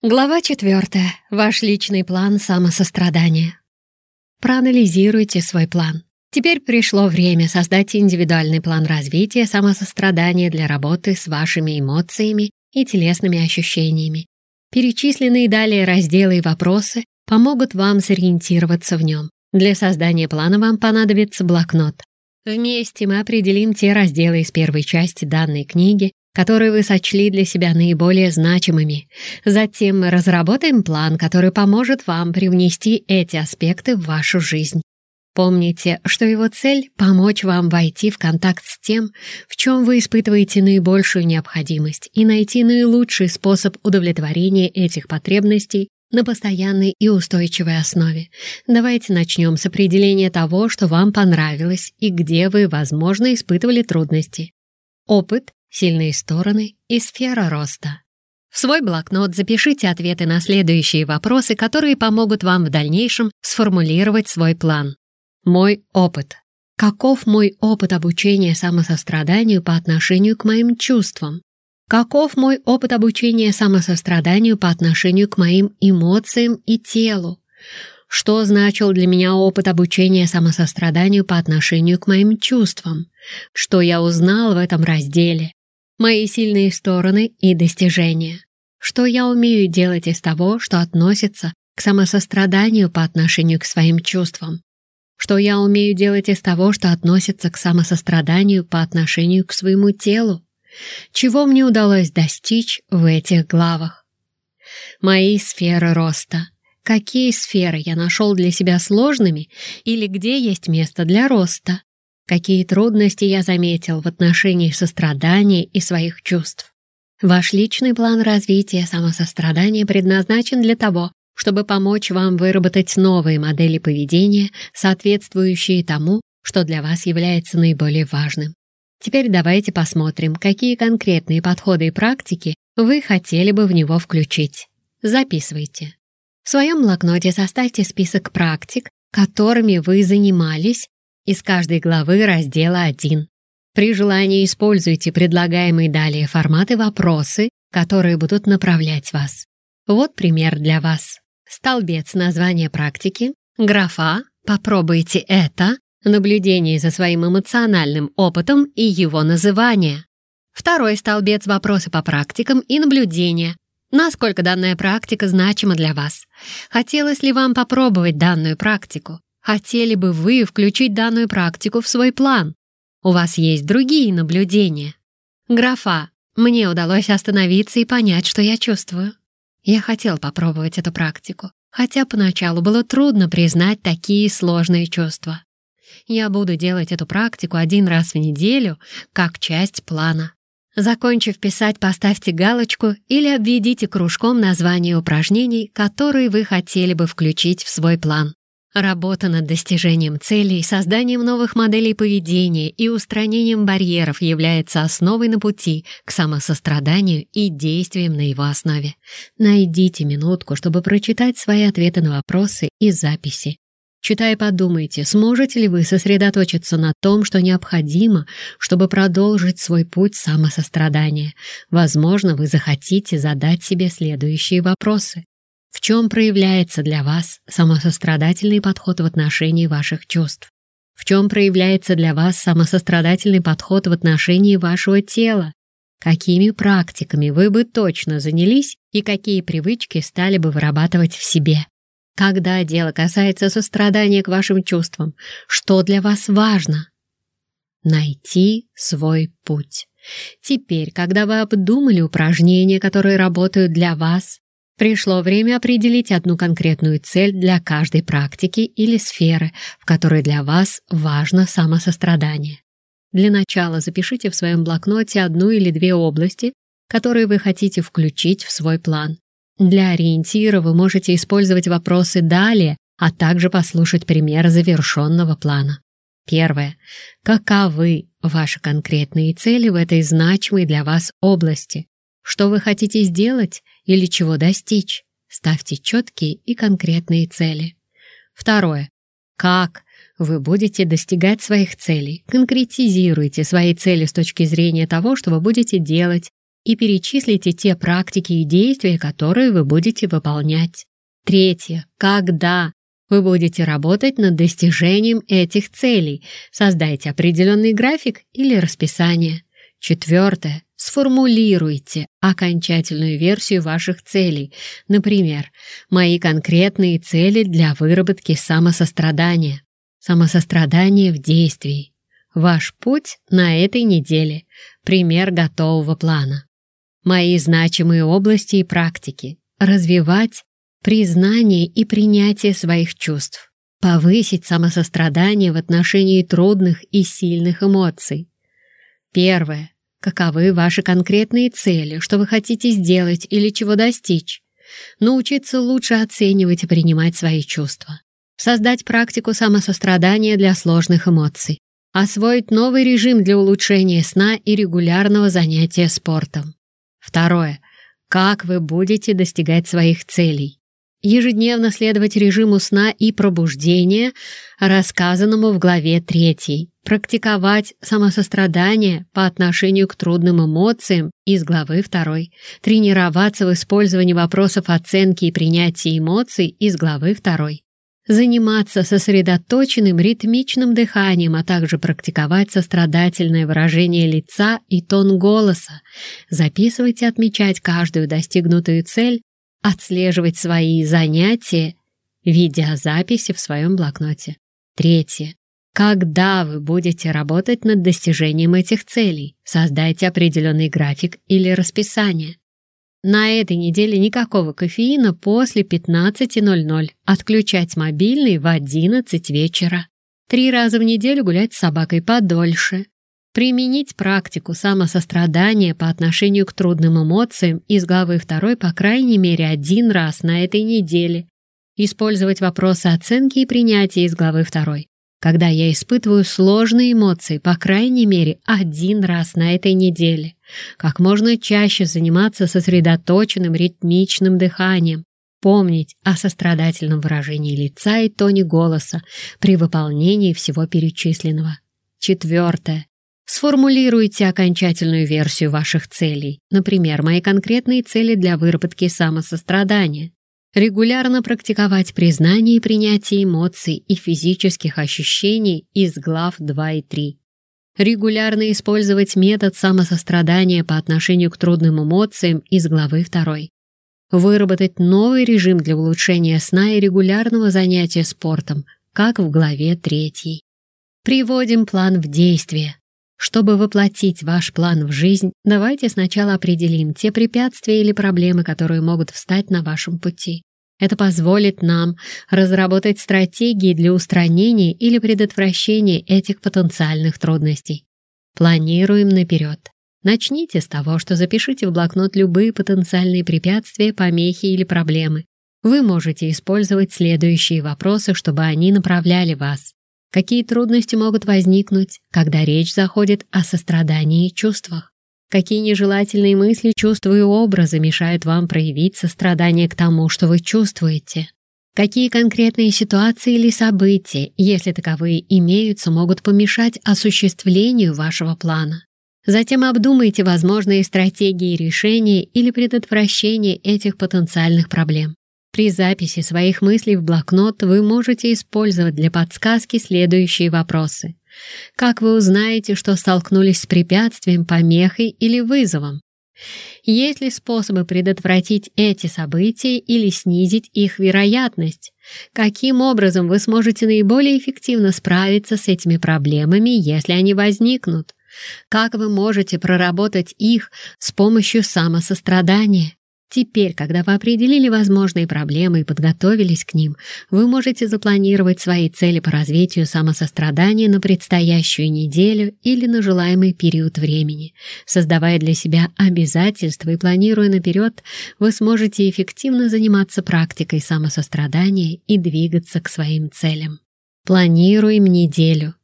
Глава четвертая. Ваш личный план самосострадания. Проанализируйте свой план. Теперь пришло время создать индивидуальный план развития самосострадания для работы с вашими эмоциями и телесными ощущениями. Перечисленные далее разделы и вопросы помогут вам сориентироваться в нем. Для создания плана вам понадобится блокнот. Вместе мы определим те разделы из первой части данной книги, которые вы сочли для себя наиболее значимыми. Затем мы разработаем план, который поможет вам привнести эти аспекты в вашу жизнь. Помните, что его цель — помочь вам войти в контакт с тем, в чем вы испытываете наибольшую необходимость, и найти наилучший способ удовлетворения этих потребностей на постоянной и устойчивой основе. Давайте начнем с определения того, что вам понравилось и где вы, возможно, испытывали трудности. Опыт сильные стороны и сфера роста. В свой блокнот запишите ответы на следующие вопросы, которые помогут вам в дальнейшем сформулировать свой план. Мой опыт. Каков мой опыт обучения самосостраданию по отношению к моим чувствам? Каков мой опыт обучения самосостраданию по отношению к моим эмоциям и телу? Что значил для меня опыт обучения самосостраданию по отношению к моим чувствам? Что я узнал в этом разделе? Мои сильные стороны и достижения. Что я умею делать из того, что относится к самосостраданию по отношению к своим чувствам. Что я умею делать из того, что относится к самосостраданию по отношению к своему телу. Чего мне удалось достичь в этих главах. Мои сферы роста. Какие сферы я нашел для себя сложными или где есть место для роста какие трудности я заметил в отношении сострадания и своих чувств. Ваш личный план развития самосострадания предназначен для того, чтобы помочь вам выработать новые модели поведения, соответствующие тому, что для вас является наиболее важным. Теперь давайте посмотрим, какие конкретные подходы и практики вы хотели бы в него включить. Записывайте. В своем блокноте составьте список практик, которыми вы занимались из каждой главы раздела 1. При желании используйте предлагаемые далее форматы вопросы, которые будут направлять вас. Вот пример для вас. Столбец названия практики, графа «Попробуйте это», наблюдение за своим эмоциональным опытом и его называние. Второй столбец «Вопросы по практикам и наблюдения», Насколько данная практика значима для вас? Хотелось ли вам попробовать данную практику? Хотели бы вы включить данную практику в свой план? У вас есть другие наблюдения? Графа, мне удалось остановиться и понять, что я чувствую. Я хотел попробовать эту практику, хотя поначалу было трудно признать такие сложные чувства. Я буду делать эту практику один раз в неделю, как часть плана. Закончив писать, поставьте галочку или обведите кружком название упражнений, которые вы хотели бы включить в свой план. Работа над достижением целей, созданием новых моделей поведения и устранением барьеров является основой на пути к самосостраданию и действиям на его основе. Найдите минутку, чтобы прочитать свои ответы на вопросы и записи. Читая, подумайте, сможете ли вы сосредоточиться на том, что необходимо, чтобы продолжить свой путь самосострадания. Возможно, вы захотите задать себе следующие вопросы. В чем проявляется для вас самосострадательный подход в отношении ваших чувств? В чем проявляется для вас самосострадательный подход в отношении вашего тела? Какими практиками вы бы точно занялись и какие привычки стали бы вырабатывать в себе? Когда дело касается сострадания к вашим чувствам, что для вас важно? Найти свой путь. Теперь, когда вы обдумали упражнения, которые работают для вас, Пришло время определить одну конкретную цель для каждой практики или сферы, в которой для вас важно самосострадание. Для начала запишите в своем блокноте одну или две области, которые вы хотите включить в свой план. Для ориентира вы можете использовать вопросы «далее», а также послушать пример завершенного плана. Первое. Каковы ваши конкретные цели в этой значимой для вас области? Что вы хотите сделать или чего достичь. Ставьте четкие и конкретные цели. Второе. Как вы будете достигать своих целей? Конкретизируйте свои цели с точки зрения того, что вы будете делать и перечислите те практики и действия, которые вы будете выполнять. Третье. Когда вы будете работать над достижением этих целей. Создайте определенный график или расписание. Четвертое. Сформулируйте окончательную версию ваших целей. Например, мои конкретные цели для выработки самосострадания. Самосострадание в действии. Ваш путь на этой неделе. Пример готового плана. Мои значимые области и практики. Развивать признание и принятие своих чувств. Повысить самосострадание в отношении трудных и сильных эмоций. Первое. Каковы ваши конкретные цели, что вы хотите сделать или чего достичь? Научиться лучше оценивать и принимать свои чувства. Создать практику самосострадания для сложных эмоций. Освоить новый режим для улучшения сна и регулярного занятия спортом. Второе. Как вы будете достигать своих целей? Ежедневно следовать режиму сна и пробуждения, рассказанному в главе 3. Практиковать самосострадание по отношению к трудным эмоциям из главы 2. Тренироваться в использовании вопросов оценки и принятия эмоций из главы 2 заниматься сосредоточенным ритмичным дыханием, а также практиковать сострадательное выражение лица и тон голоса. Записывать и отмечать каждую достигнутую цель, отслеживать свои занятия, видеозаписи в своем блокноте. Третье. Когда вы будете работать над достижением этих целей, создайте определенный график или расписание. На этой неделе никакого кофеина после 15.00. Отключать мобильный в 11 вечера. Три раза в неделю гулять с собакой подольше. Применить практику самосострадания по отношению к трудным эмоциям из главы 2 по крайней мере один раз на этой неделе. Использовать вопросы оценки и принятия из главы 2 когда я испытываю сложные эмоции, по крайней мере, один раз на этой неделе. Как можно чаще заниматься сосредоточенным ритмичным дыханием, помнить о сострадательном выражении лица и тоне голоса при выполнении всего перечисленного. Четвертое. Сформулируйте окончательную версию ваших целей, например, мои конкретные цели для выработки самосострадания. Регулярно практиковать признание и принятие эмоций и физических ощущений из глав 2 и 3. Регулярно использовать метод самосострадания по отношению к трудным эмоциям из главы 2. Выработать новый режим для улучшения сна и регулярного занятия спортом, как в главе 3. Приводим план в действие. Чтобы воплотить ваш план в жизнь, давайте сначала определим те препятствия или проблемы, которые могут встать на вашем пути. Это позволит нам разработать стратегии для устранения или предотвращения этих потенциальных трудностей. Планируем наперед. Начните с того, что запишите в блокнот любые потенциальные препятствия, помехи или проблемы. Вы можете использовать следующие вопросы, чтобы они направляли вас. Какие трудности могут возникнуть, когда речь заходит о сострадании и чувствах? Какие нежелательные мысли, чувства и образы мешают вам проявить сострадание к тому, что вы чувствуете? Какие конкретные ситуации или события, если таковые имеются, могут помешать осуществлению вашего плана? Затем обдумайте возможные стратегии решения или предотвращения этих потенциальных проблем. При записи своих мыслей в блокнот вы можете использовать для подсказки следующие вопросы. Как вы узнаете, что столкнулись с препятствием, помехой или вызовом? Есть ли способы предотвратить эти события или снизить их вероятность? Каким образом вы сможете наиболее эффективно справиться с этими проблемами, если они возникнут? Как вы можете проработать их с помощью самосострадания? Теперь, когда вы определили возможные проблемы и подготовились к ним, вы можете запланировать свои цели по развитию самосострадания на предстоящую неделю или на желаемый период времени. Создавая для себя обязательства и планируя наперед, вы сможете эффективно заниматься практикой самосострадания и двигаться к своим целям. Планируем неделю.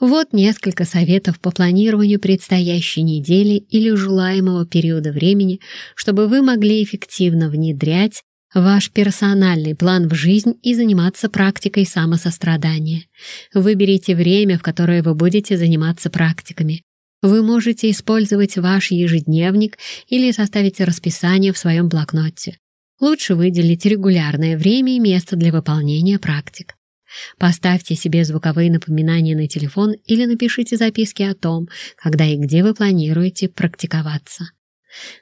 Вот несколько советов по планированию предстоящей недели или желаемого периода времени, чтобы вы могли эффективно внедрять ваш персональный план в жизнь и заниматься практикой самосострадания. Выберите время, в которое вы будете заниматься практиками. Вы можете использовать ваш ежедневник или составить расписание в своем блокноте. Лучше выделить регулярное время и место для выполнения практик. Поставьте себе звуковые напоминания на телефон или напишите записки о том, когда и где вы планируете практиковаться.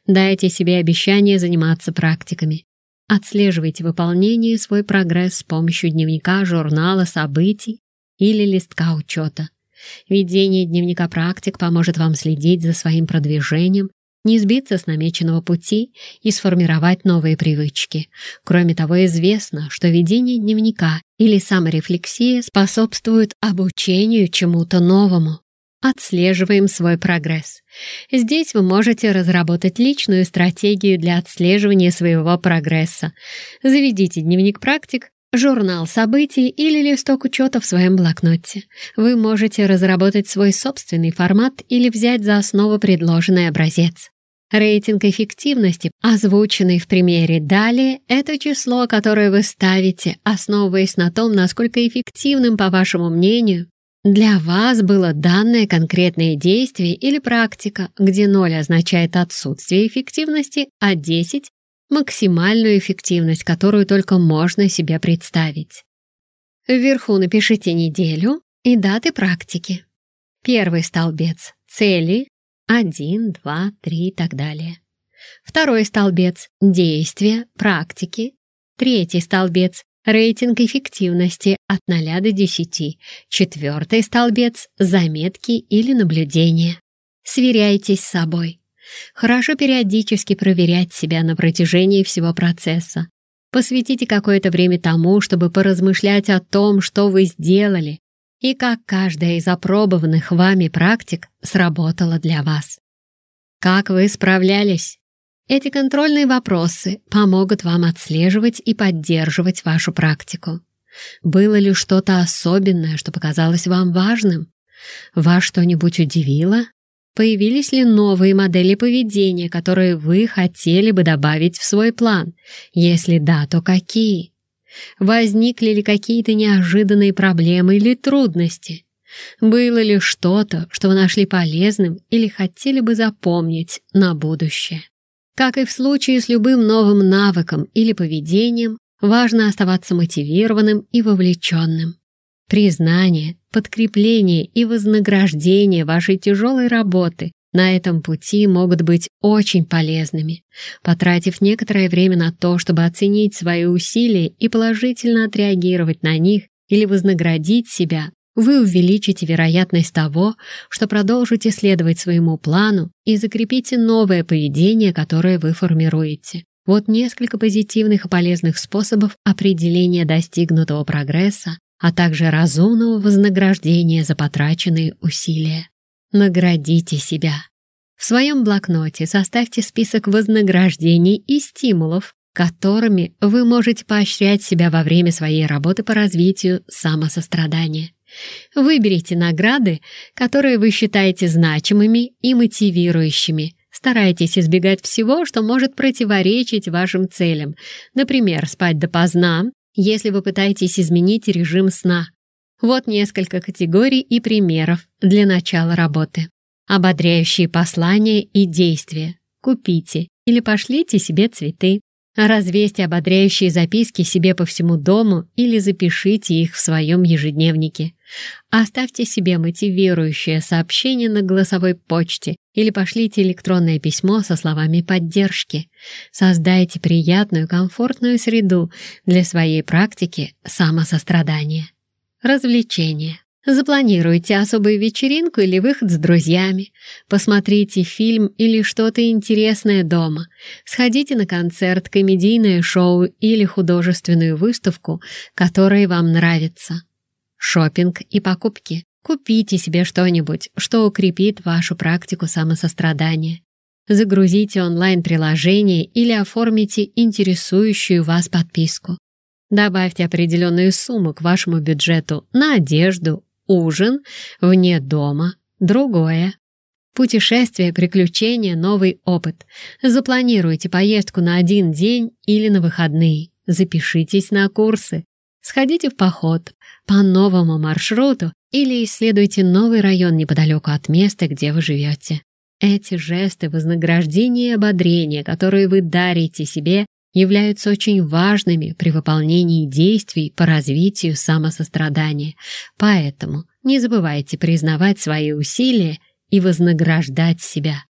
Дайте себе обещание заниматься практиками. Отслеживайте выполнение и свой прогресс с помощью дневника, журнала, событий или листка учета. Ведение дневника практик поможет вам следить за своим продвижением, не сбиться с намеченного пути и сформировать новые привычки. Кроме того, известно, что ведение дневника или саморефлексия способствует обучению чему-то новому. Отслеживаем свой прогресс. Здесь вы можете разработать личную стратегию для отслеживания своего прогресса. Заведите дневник практик, журнал событий или листок учета в своем блокноте. Вы можете разработать свой собственный формат или взять за основу предложенный образец. Рейтинг эффективности, озвученный в примере далее, это число, которое вы ставите, основываясь на том, насколько эффективным, по вашему мнению, для вас было данное конкретное действие или практика, где 0 означает отсутствие эффективности, а 10 — максимальную эффективность, которую только можно себе представить. Вверху напишите неделю и даты практики. Первый столбец — цели, 1, 2, 3 и так далее. Второй столбец — действия, практики. Третий столбец Рейтинг эффективности от 0 до 10. Четвертый столбец – заметки или наблюдения. Сверяйтесь с собой. Хорошо периодически проверять себя на протяжении всего процесса. Посвятите какое-то время тому, чтобы поразмышлять о том, что вы сделали, и как каждая из опробованных вами практик сработала для вас. Как вы справлялись? Эти контрольные вопросы помогут вам отслеживать и поддерживать вашу практику. Было ли что-то особенное, что показалось вам важным? Вас что-нибудь удивило? Появились ли новые модели поведения, которые вы хотели бы добавить в свой план? Если да, то какие? Возникли ли какие-то неожиданные проблемы или трудности? Было ли что-то, что вы нашли полезным или хотели бы запомнить на будущее? Как и в случае с любым новым навыком или поведением, важно оставаться мотивированным и вовлеченным. Признание, подкрепление и вознаграждение вашей тяжелой работы на этом пути могут быть очень полезными. Потратив некоторое время на то, чтобы оценить свои усилия и положительно отреагировать на них или вознаградить себя, вы увеличите вероятность того, что продолжите следовать своему плану и закрепите новое поведение, которое вы формируете. Вот несколько позитивных и полезных способов определения достигнутого прогресса, а также разумного вознаграждения за потраченные усилия. Наградите себя. В своем блокноте составьте список вознаграждений и стимулов, которыми вы можете поощрять себя во время своей работы по развитию самосострадания. Выберите награды, которые вы считаете значимыми и мотивирующими. Старайтесь избегать всего, что может противоречить вашим целям. Например, спать допоздна, если вы пытаетесь изменить режим сна. Вот несколько категорий и примеров для начала работы. Ободряющие послания и действия. Купите или пошлите себе цветы. Развесьте ободряющие записки себе по всему дому или запишите их в своем ежедневнике. Оставьте себе мотивирующее сообщение на голосовой почте или пошлите электронное письмо со словами поддержки. Создайте приятную, комфортную среду для своей практики самосострадания. Развлечения. Запланируйте особую вечеринку или выход с друзьями. Посмотрите фильм или что-то интересное дома. Сходите на концерт, комедийное шоу или художественную выставку, которая вам нравится. Шопинг и покупки. Купите себе что-нибудь, что укрепит вашу практику самосострадания. Загрузите онлайн-приложение или оформите интересующую вас подписку. Добавьте определенную сумму к вашему бюджету на одежду, ужин, вне дома, другое. Путешествие, приключения, новый опыт. Запланируйте поездку на один день или на выходные. Запишитесь на курсы. Сходите в поход по новому маршруту Или исследуйте новый район неподалеку от места, где вы живете. Эти жесты вознаграждения и ободрения, которые вы дарите себе, являются очень важными при выполнении действий по развитию самосострадания. Поэтому не забывайте признавать свои усилия и вознаграждать себя.